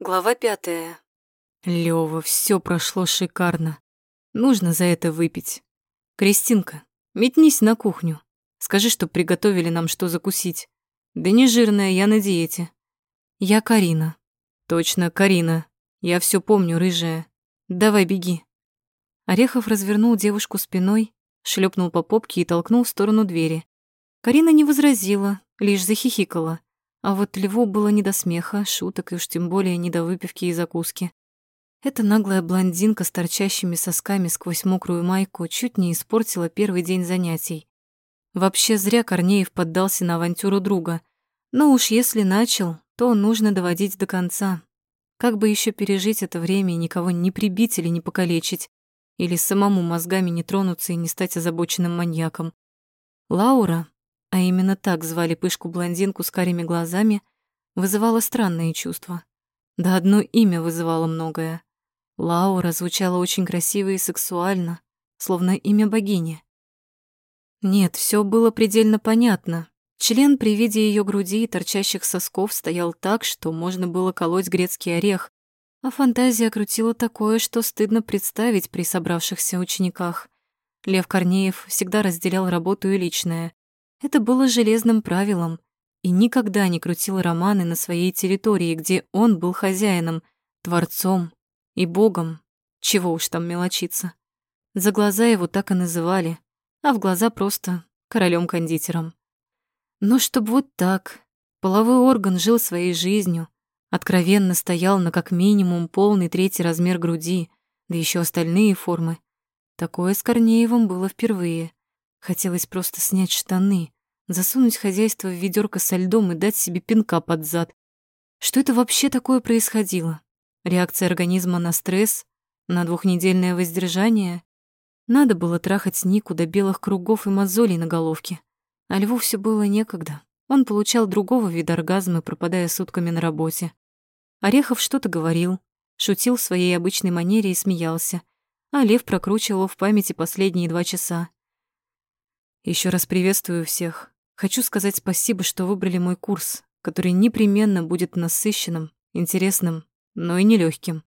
Глава пятая. Лёва, все прошло шикарно. Нужно за это выпить. Кристинка, метнись на кухню. Скажи, что приготовили нам что закусить. Да не жирная, я на диете. Я Карина. Точно, Карина. Я все помню, рыжая. Давай беги. Орехов развернул девушку спиной, шлепнул по попке и толкнул в сторону двери. Карина не возразила, лишь захихикала. А вот Льву было не до смеха, шуток и уж тем более не до выпивки и закуски. Эта наглая блондинка с торчащими сосками сквозь мокрую майку чуть не испортила первый день занятий. Вообще зря Корнеев поддался на авантюру друга. Но уж если начал, то нужно доводить до конца. Как бы еще пережить это время и никого не прибить или не покалечить, или самому мозгами не тронуться и не стать озабоченным маньяком. Лаура, а именно так звали пышку-блондинку с карими глазами, вызывала странные чувства. Да одно имя вызывало многое. Лаура звучала очень красиво и сексуально, словно имя богини. Нет, все было предельно понятно. Член при виде ее груди и торчащих сосков стоял так, что можно было колоть грецкий орех, а фантазия крутила такое, что стыдно представить при собравшихся учениках. Лев Корнеев всегда разделял работу и личное. Это было железным правилом и никогда не крутил романы на своей территории, где он был хозяином, творцом, и богом, чего уж там мелочиться. За глаза его так и называли, а в глаза просто королем кондитером Но чтоб вот так, половой орган жил своей жизнью, откровенно стоял на как минимум полный третий размер груди, да еще остальные формы. Такое с Корнеевым было впервые. Хотелось просто снять штаны, засунуть хозяйство в ведерко со льдом и дать себе пинка под зад. Что это вообще такое происходило? Реакция организма на стресс, на двухнедельное воздержание. Надо было трахать Нику до белых кругов и мозолей на головке. А Льву все было некогда. Он получал другого вида оргазмы, пропадая сутками на работе. Орехов что-то говорил, шутил в своей обычной манере и смеялся, а Лев прокручивал в памяти последние два часа. Еще раз приветствую всех. Хочу сказать спасибо, что выбрали мой курс, который непременно будет насыщенным, интересным но и нелегким.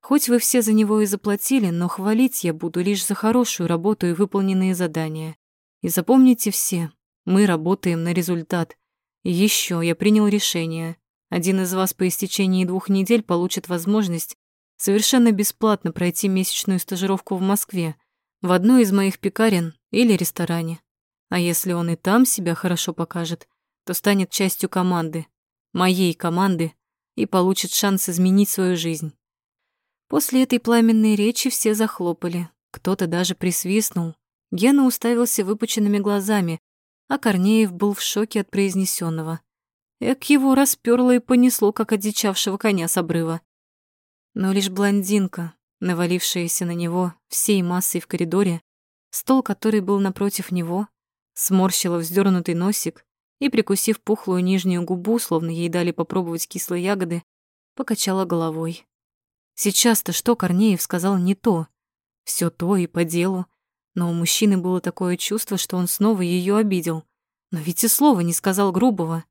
Хоть вы все за него и заплатили, но хвалить я буду лишь за хорошую работу и выполненные задания. И запомните все, мы работаем на результат. И еще я принял решение. Один из вас по истечении двух недель получит возможность совершенно бесплатно пройти месячную стажировку в Москве, в одной из моих пекарен или ресторане. А если он и там себя хорошо покажет, то станет частью команды, моей команды, и получит шанс изменить свою жизнь. После этой пламенной речи все захлопали, кто-то даже присвистнул. Гена уставился выпученными глазами, а Корнеев был в шоке от произнесенного. Эк его расперло и понесло, как одичавшего коня с обрыва. Но лишь блондинка, навалившаяся на него всей массой в коридоре, стол, который был напротив него, сморщила вздернутый носик и, прикусив пухлую нижнюю губу, словно ей дали попробовать кислые ягоды, покачала головой. Сейчас-то что Корнеев сказал не то. Все то и по делу. Но у мужчины было такое чувство, что он снова ее обидел. Но ведь и слова не сказал грубого.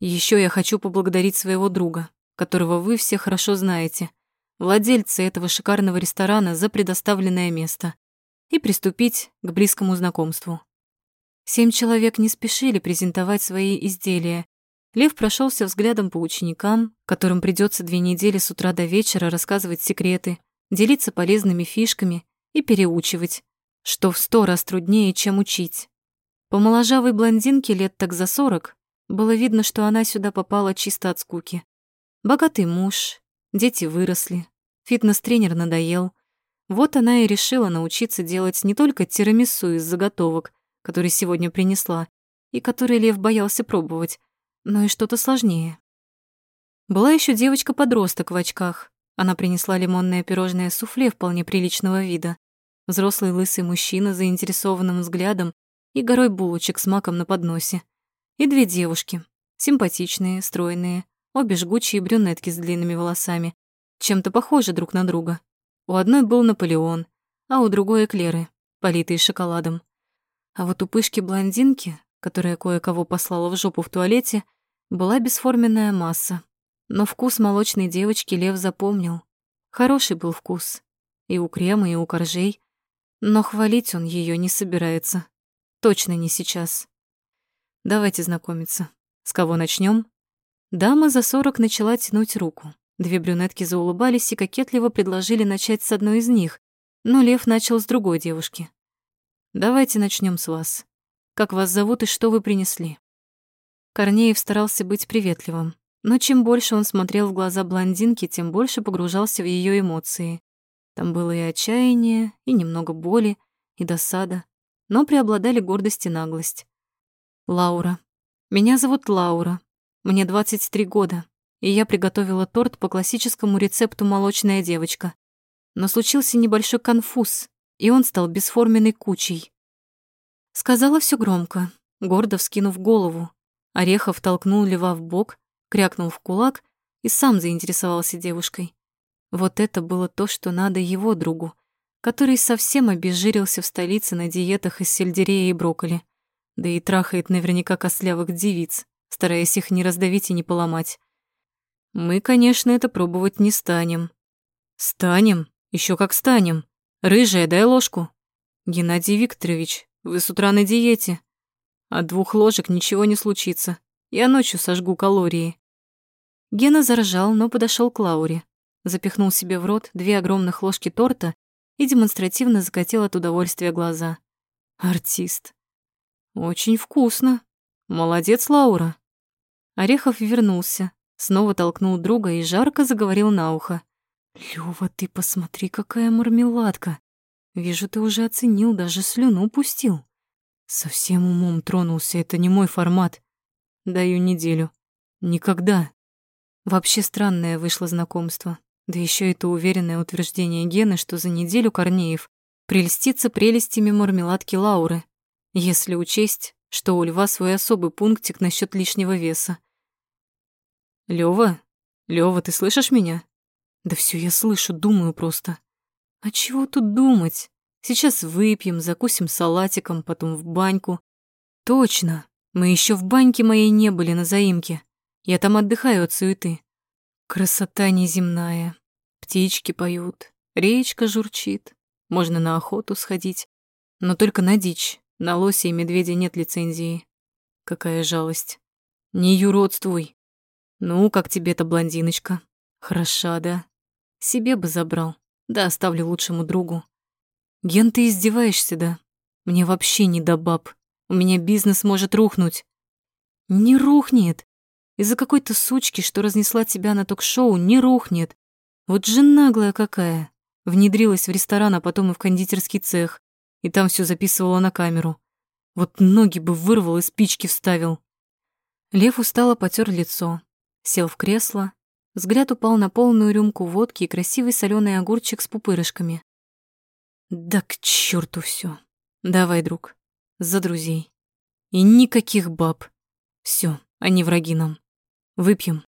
Еще я хочу поблагодарить своего друга, которого вы все хорошо знаете, владельца этого шикарного ресторана за предоставленное место, и приступить к близкому знакомству. Семь человек не спешили презентовать свои изделия. Лев прошелся взглядом по ученикам, которым придется две недели с утра до вечера рассказывать секреты, делиться полезными фишками и переучивать, что в сто раз труднее, чем учить. По моложавой блондинке лет так за сорок было видно, что она сюда попала чисто от скуки. Богатый муж, дети выросли, фитнес-тренер надоел. Вот она и решила научиться делать не только тирамису из заготовок, который сегодня принесла, и который Лев боялся пробовать, но и что-то сложнее. Была еще девочка-подросток в очках. Она принесла лимонное пирожное суфле вполне приличного вида. Взрослый лысый мужчина с заинтересованным взглядом и горой булочек с маком на подносе. И две девушки, симпатичные, стройные, обе жгучие брюнетки с длинными волосами, чем-то похожи друг на друга. У одной был Наполеон, а у другой эклеры, политые шоколадом. А вот у пышки-блондинки, которая кое-кого послала в жопу в туалете, была бесформенная масса. Но вкус молочной девочки Лев запомнил. Хороший был вкус. И у крема, и у коржей. Но хвалить он ее не собирается. Точно не сейчас. Давайте знакомиться. С кого начнем? Дама за сорок начала тянуть руку. Две брюнетки заулыбались и кокетливо предложили начать с одной из них, но Лев начал с другой девушки. «Давайте начнем с вас. Как вас зовут и что вы принесли?» Корнеев старался быть приветливым. Но чем больше он смотрел в глаза блондинки, тем больше погружался в ее эмоции. Там было и отчаяние, и немного боли, и досада, но преобладали гордость и наглость. Лаура. Меня зовут Лаура. Мне 23 года, и я приготовила торт по классическому рецепту «Молочная девочка». Но случился небольшой конфуз, и он стал бесформенной кучей. Сказала все громко, гордо вскинув голову. Орехов толкнул Лева в бок, крякнул в кулак и сам заинтересовался девушкой. Вот это было то, что надо его другу, который совсем обезжирился в столице на диетах из сельдерея и брокколи, да и трахает наверняка костлявых девиц, стараясь их не раздавить и не поломать. Мы, конечно, это пробовать не станем. Станем? Еще как станем. Рыжая, дай ложку. Геннадий Викторович, вы с утра на диете. От двух ложек ничего не случится. Я ночью сожгу калории. Гена заржал, но подошел к Лауре, запихнул себе в рот две огромных ложки торта и демонстративно закатил от удовольствия глаза. Артист. Очень вкусно. Молодец, Лаура. Орехов вернулся, снова толкнул друга и жарко заговорил на ухо. Лёва, ты посмотри, какая мармеладка. Вижу, ты уже оценил, даже слюну пустил. Совсем умом тронулся, это не мой формат. Даю неделю. Никогда. Вообще странное вышло знакомство. Да еще это уверенное утверждение Гены, что за неделю Корнеев прельстится прелестями мармеладки Лауры, если учесть, что у Льва свой особый пунктик насчет лишнего веса. Лёва, Лёва, ты слышишь меня? Да все я слышу, думаю просто. А чего тут думать? Сейчас выпьем, закусим салатиком, потом в баньку. Точно, мы еще в баньке моей не были на заимке. Я там отдыхаю от суеты. Красота неземная. Птички поют, речка журчит. Можно на охоту сходить. Но только на дичь. На лося и медведя нет лицензии. Какая жалость. Не юродствуй. Ну, как тебе эта блондиночка? Хороша, да? Себе бы забрал. Да оставлю лучшему другу. Ген, ты издеваешься, да? Мне вообще не до баб. У меня бизнес может рухнуть. Не рухнет. Из-за какой-то сучки, что разнесла тебя на ток-шоу, не рухнет. Вот же наглая какая. Внедрилась в ресторан, а потом и в кондитерский цех. И там все записывала на камеру. Вот ноги бы вырвал и спички вставил. Лев устало потер лицо, сел в кресло. Взгляд упал на полную рюмку водки и красивый соленый огурчик с пупырышками. Да к черту все. Давай, друг, за друзей. И никаких баб. Все, они враги нам. Выпьем.